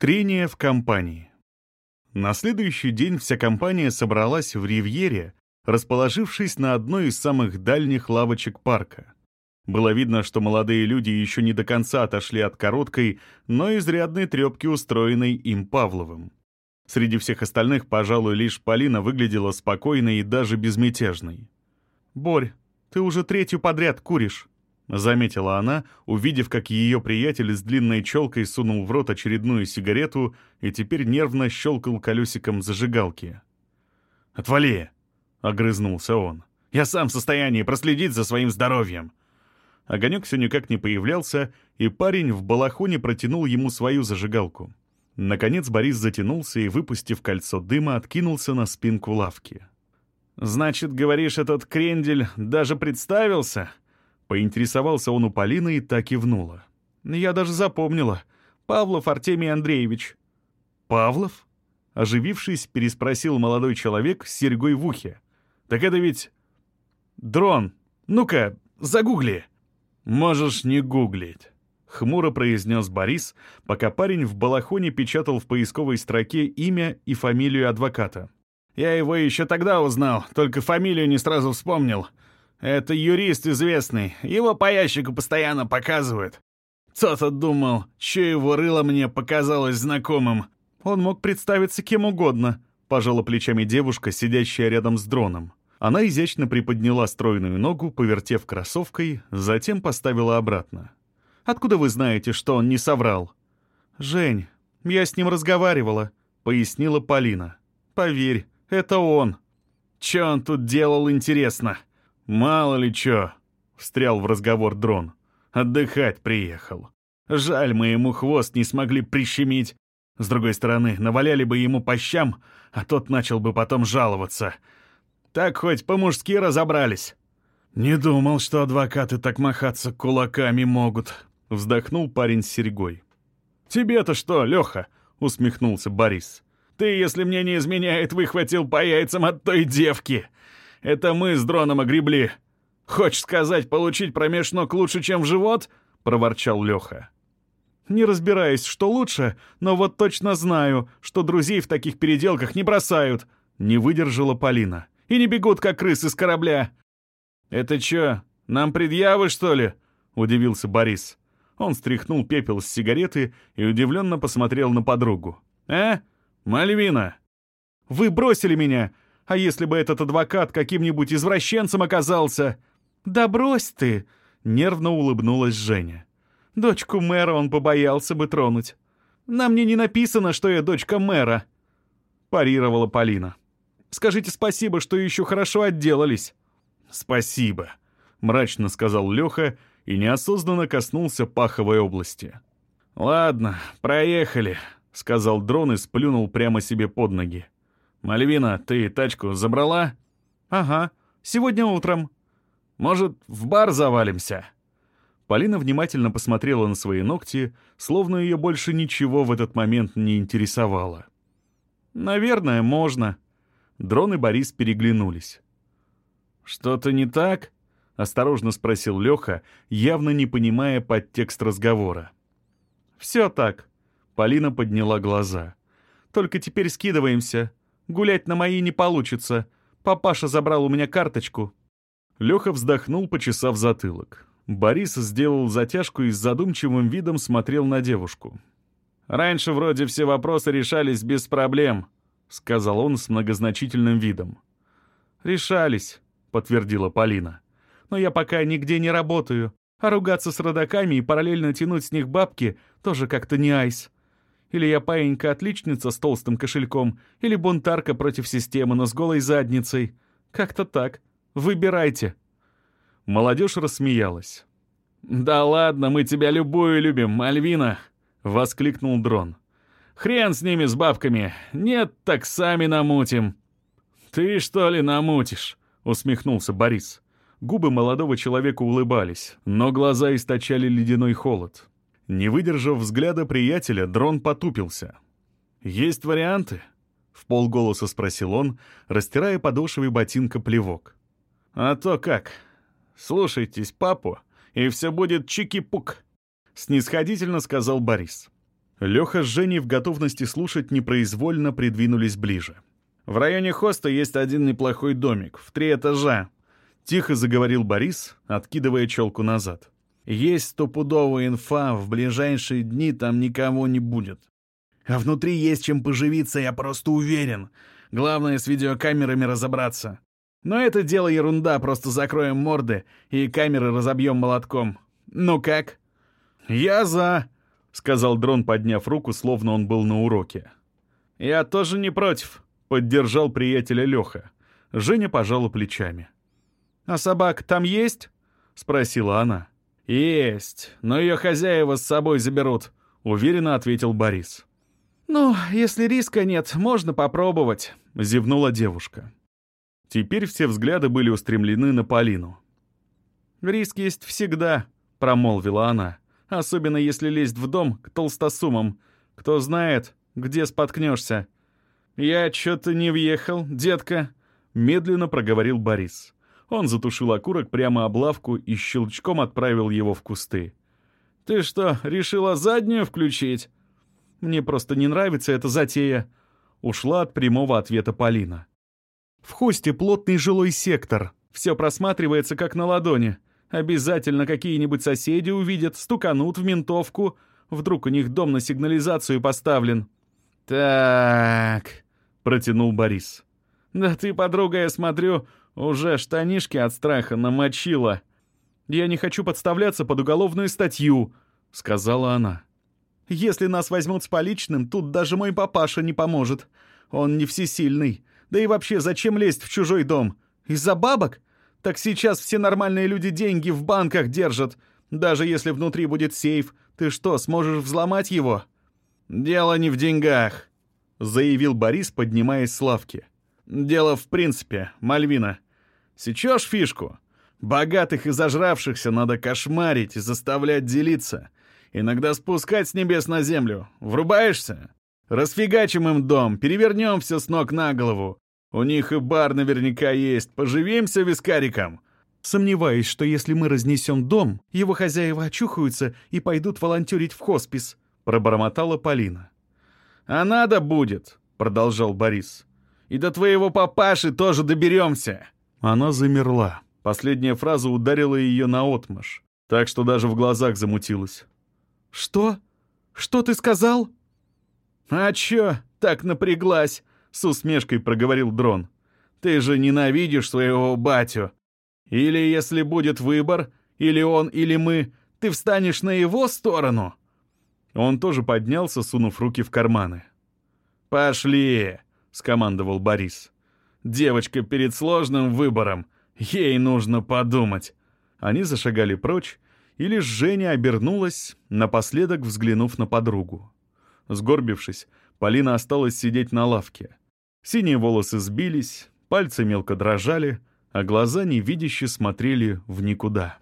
Трение в компании. На следующий день вся компания собралась в Ривьере, расположившись на одной из самых дальних лавочек парка. Было видно, что молодые люди еще не до конца отошли от короткой, но изрядной трепки, устроенной им Павловым. Среди всех остальных, пожалуй, лишь Полина выглядела спокойной и даже безмятежной. «Борь, ты уже третью подряд куришь», — заметила она, увидев, как ее приятель с длинной челкой сунул в рот очередную сигарету и теперь нервно щелкал колесиком зажигалки. «Отвали!» — огрызнулся он. «Я сам в состоянии проследить за своим здоровьем». Огонек все никак не появлялся, и парень в балахоне протянул ему свою зажигалку. Наконец Борис затянулся и, выпустив кольцо дыма, откинулся на спинку лавки. «Значит, говоришь, этот крендель даже представился?» Поинтересовался он у Полины и так кивнула. «Я даже запомнила. Павлов Артемий Андреевич». «Павлов?» Оживившись, переспросил молодой человек с серьгой в ухе. «Так это ведь... Дрон. Ну-ка, загугли». «Можешь не гуглить». — хмуро произнес Борис, пока парень в балахоне печатал в поисковой строке имя и фамилию адвоката. «Я его еще тогда узнал, только фамилию не сразу вспомнил. Это юрист известный, его по ящику постоянно показывают. Кто-то думал, что его рыло мне показалось знакомым. Он мог представиться кем угодно», — пожала плечами девушка, сидящая рядом с дроном. Она изящно приподняла стройную ногу, повертев кроссовкой, затем поставила обратно. Откуда вы знаете, что он не соврал?» «Жень, я с ним разговаривала», — пояснила Полина. «Поверь, это он». «Чё он тут делал, интересно?» «Мало ли чё», — встрял в разговор дрон. «Отдыхать приехал. Жаль, мы ему хвост не смогли прищемить. С другой стороны, наваляли бы ему по щам, а тот начал бы потом жаловаться. Так хоть по-мужски разобрались». «Не думал, что адвокаты так махаться кулаками могут», Вздохнул парень с серьгой. «Тебе-то что, Леха?» — усмехнулся Борис. «Ты, если мне не изменяет, выхватил по яйцам от той девки. Это мы с дроном огребли. Хочешь сказать, получить промеж ног лучше, чем в живот?» — проворчал Леха. «Не разбираюсь, что лучше, но вот точно знаю, что друзей в таких переделках не бросают», — не выдержала Полина. «И не бегут, как крысы с корабля». «Это чё, нам предъявы, что ли?» — удивился Борис. Он стряхнул пепел с сигареты и удивленно посмотрел на подругу. «Э? Мальвина!» «Вы бросили меня! А если бы этот адвокат каким-нибудь извращенцем оказался?» «Да брось ты!» — нервно улыбнулась Женя. «Дочку мэра он побоялся бы тронуть. На мне не написано, что я дочка мэра!» Парировала Полина. «Скажите спасибо, что еще хорошо отделались». «Спасибо», — мрачно сказал Леха и неосознанно коснулся паховой области. «Ладно, проехали», — сказал дрон и сплюнул прямо себе под ноги. «Мальвина, ты тачку забрала?» «Ага, сегодня утром». «Может, в бар завалимся?» Полина внимательно посмотрела на свои ногти, словно ее больше ничего в этот момент не интересовало. «Наверное, можно». Дрон и Борис переглянулись. «Что-то не так?» — осторожно спросил Леха, явно не понимая подтекст разговора. «Все так». Полина подняла глаза. «Только теперь скидываемся. Гулять на мои не получится. Папаша забрал у меня карточку». Леха вздохнул, почесав затылок. Борис сделал затяжку и с задумчивым видом смотрел на девушку. «Раньше вроде все вопросы решались без проблем», — сказал он с многозначительным видом. «Решались», — подтвердила Полина но я пока нигде не работаю, а ругаться с родаками и параллельно тянуть с них бабки тоже как-то не айс. Или я паинька-отличница с толстым кошельком, или бунтарка против системы, но с голой задницей. Как-то так. Выбирайте». Молодежь рассмеялась. «Да ладно, мы тебя любую любим, Альвина!» — воскликнул дрон. «Хрен с ними, с бабками! Нет, так сами намутим!» «Ты что ли намутишь?» — усмехнулся Борис. Губы молодого человека улыбались, но глаза источали ледяной холод. Не выдержав взгляда приятеля, дрон потупился. «Есть варианты?» — в полголоса спросил он, растирая подошвой ботинка плевок. «А то как. Слушайтесь папу, и все будет чики-пук», — снисходительно сказал Борис. Леха с Женей в готовности слушать непроизвольно придвинулись ближе. «В районе хоста есть один неплохой домик, в три этажа», — тихо заговорил Борис, откидывая челку назад. «Есть стопудовая инфа, в ближайшие дни там никого не будет. А внутри есть чем поживиться, я просто уверен. Главное с видеокамерами разобраться. Но это дело ерунда, просто закроем морды и камеры разобьем молотком. Ну как?» «Я за», — сказал дрон, подняв руку, словно он был на уроке. «Я тоже не против», — поддержал приятеля Леха. Женя пожала плечами. «А собак там есть?» — спросила она. «Есть, но ее хозяева с собой заберут», — уверенно ответил Борис. «Ну, если риска нет, можно попробовать», — зевнула девушка. Теперь все взгляды были устремлены на Полину. «Риск есть всегда», — промолвила она особенно если лезть в дом к толстосумам. Кто знает, где споткнешься. «Я что-то не въехал, детка», — медленно проговорил Борис. Он затушил окурок прямо об лавку и щелчком отправил его в кусты. «Ты что, решила заднюю включить?» «Мне просто не нравится эта затея», — ушла от прямого ответа Полина. «В хосте плотный жилой сектор. Все просматривается как на ладони. Обязательно какие-нибудь соседи увидят, стуканут в ментовку. Вдруг у них дом на сигнализацию поставлен. «Так», — протянул Борис. «Да ты, подруга, я смотрю, уже штанишки от страха намочила». «Я не хочу подставляться под уголовную статью», — сказала она. «Если нас возьмут с поличным, тут даже мой папаша не поможет. Он не всесильный. Да и вообще, зачем лезть в чужой дом? Из-за бабок? Так сейчас все нормальные люди деньги в банках держат. Даже если внутри будет сейф, ты что, сможешь взломать его?» «Дело не в деньгах», — заявил Борис, поднимаясь с лавки. «Дело в принципе, Мальвина. Сечешь фишку? Богатых и зажравшихся надо кошмарить и заставлять делиться. Иногда спускать с небес на землю. Врубаешься? Расфигачим им дом, перевернем все с ног на голову. У них и бар наверняка есть. Поживимся вискариком. Сомневаюсь, что если мы разнесем дом, его хозяева очухаются и пойдут волонтерить в хоспис», — пробормотала Полина. «А надо будет», — продолжал Борис. «И до твоего папаши тоже доберемся». Она замерла. Последняя фраза ударила ее наотмашь, так что даже в глазах замутилась. «Что? Что ты сказал?» «А чё так напряглась?» — с усмешкой проговорил дрон. «Ты же ненавидишь своего батю. Или, если будет выбор, или он, или мы, ты встанешь на его сторону?» Он тоже поднялся, сунув руки в карманы. «Пошли!» — скомандовал Борис. «Девочка перед сложным выбором. Ей нужно подумать». Они зашагали прочь, и лишь Женя обернулась, напоследок взглянув на подругу. Сгорбившись, Полина осталась сидеть на лавке. Синие волосы сбились, пальцы мелко дрожали, а глаза невидяще смотрели в никуда.